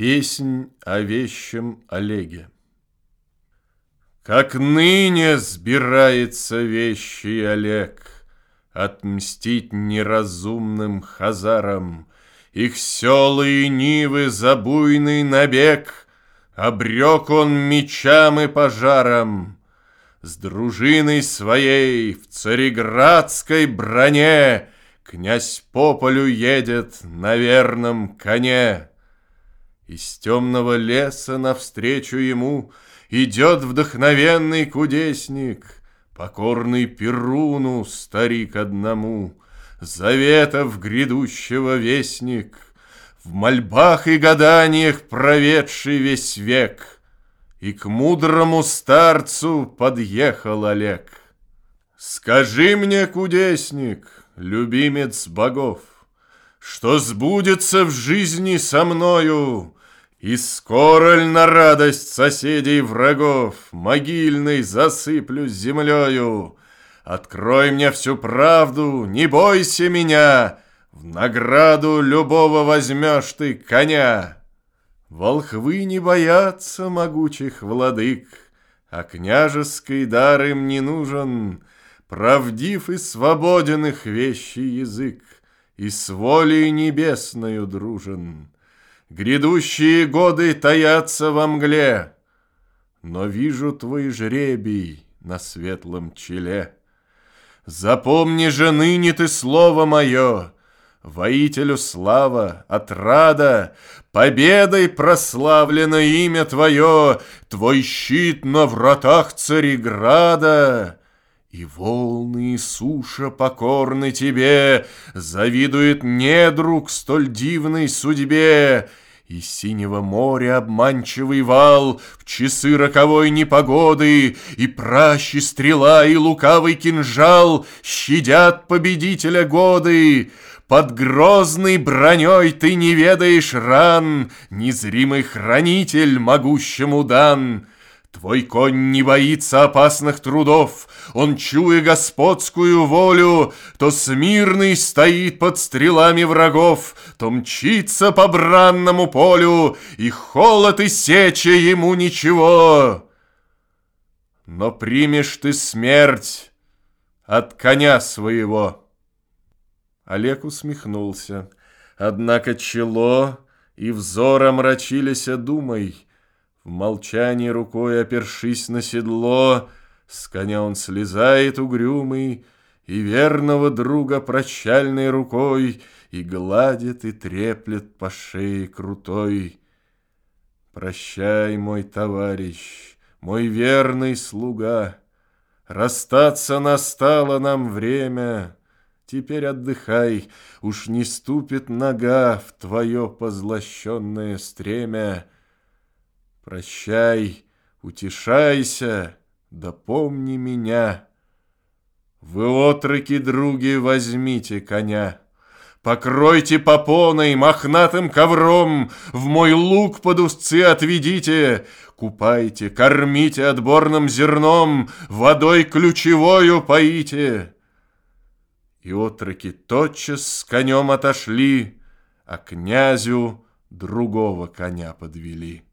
Песнь о вещем Олеге. Как ныне сбирается вещий Олег Отмстить неразумным хазарам. Их селы и нивы за буйный набег Обрек он мечам и пожарам. С дружиной своей в цареградской броне Князь по полю едет на верном коне. Из темного леса навстречу ему Идет вдохновенный кудесник, Покорный Перуну, старик одному, Заветов грядущего вестник, В мольбах и гаданиях проведший весь век, И к мудрому старцу подъехал Олег. Скажи мне, кудесник, любимец богов, Что сбудется в жизни со мною, и скоро ль на радость соседей врагов Могильный засыплю землею? Открой мне всю правду, не бойся меня, В награду любого возьмешь ты коня. Волхвы не боятся могучих владык, А княжеский дар им не нужен, Правдив и свободен их вещий язык, И с волей небесною дружен. Грядущие годы таятся во мгле, Но вижу твой жребий на светлом челе. Запомни же ныне ты слово мое, Воителю слава, отрада, Победой прославлено имя твое, Твой щит на вратах Цареграда. И волны и суша покорны тебе, Завидует недруг столь дивной судьбе. И синего моря обманчивый вал В часы роковой непогоды И пращи стрела и лукавый кинжал Щадят победителя годы. Под грозной броней ты не ведаешь ран, Незримый хранитель могущему дан. Твой конь не боится опасных трудов, Он, чуя господскую волю, То смирный стоит под стрелами врагов, То мчится по бранному полю, И холод и сеча ему ничего. Но примешь ты смерть от коня своего. Олег усмехнулся, Однако чело и взор омрачились думой, в молчании рукой опершись на седло, С коня он слезает угрюмый, И верного друга прощальной рукой И гладит, и треплет по шее крутой. Прощай, мой товарищ, мой верный слуга, Расстаться настало нам время, Теперь отдыхай, уж не ступит нога В твое позлощенное стремя, Прощай, утешайся, да помни меня. Вы, отроки, други, возьмите коня. Покройте попоной, мохнатым ковром, В мой лук под узцы отведите, Купайте, кормите отборным зерном, Водой ключевою поите. И отроки тотчас с конем отошли, А князю другого коня подвели.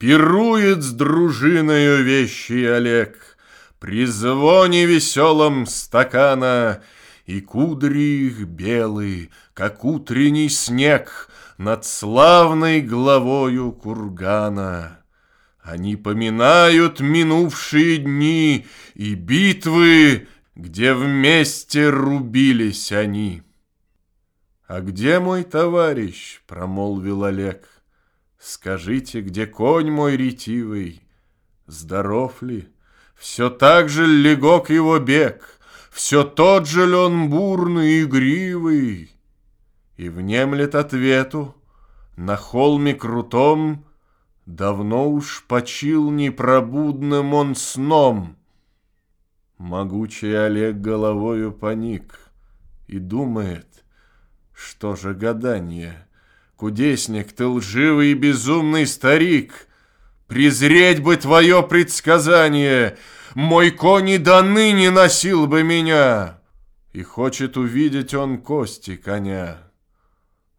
Пирует с дружиною вещий Олег, При звоне веселом стакана, И кудри их белые, как утренний снег Над славной главою кургана. Они поминают минувшие дни И битвы, где вместе рубились они. «А где мой товарищ?» — промолвил Олег. Скажите, где конь мой ретивый? Здоров ли? Все так же легок его бег, Все тот же ли он бурный и игривый? И внемлет ответу, на холме крутом Давно уж почил непробудным он сном. Могучий Олег головою поник И думает, что же гадание — Кудесник, ты лживый и безумный старик, Презреть бы твое предсказание, Мой конь и до ныне носил бы меня. И хочет увидеть он кости коня.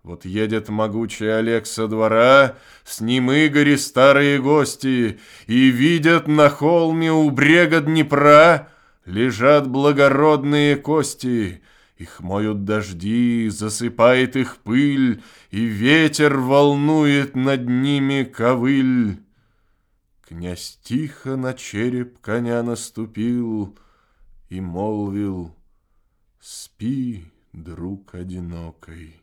Вот едет могучий Олег со двора, С ним Игорь и старые гости, И видят на холме у брега Днепра Лежат благородные кости. Их моют дожди, засыпает их пыль, И ветер волнует над ними ковыль. Князь тихо на череп коня наступил И молвил, спи, друг одинокой.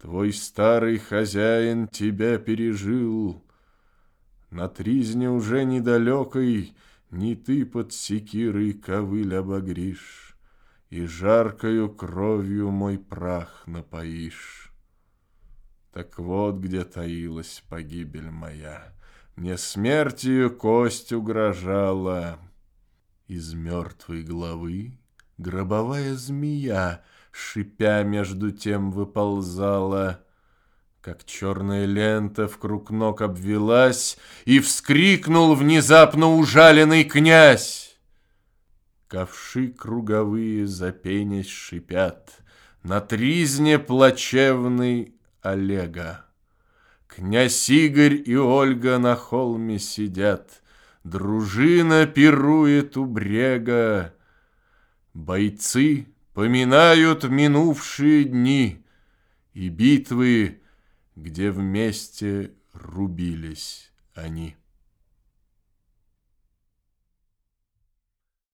Твой старый хозяин тебя пережил. На тризне уже недалекой Не ты под секирой ковыль обогришь И жаркою кровью мой прах напоишь. Так вот где таилась погибель моя, Мне смертью кость угрожала. Из мертвой головы гробовая змея — шипя между тем выползала, как черная лента в круг ног обвелась, и вскрикнул внезапно ужаленный князь. Ковши круговые запенясь шипят, на тризне плачевный Олега. Князь Игорь и Ольга на холме сидят, Дружина пирует у брега. Бойцы Поминают минувшие дни и битвы, где вместе рубились они.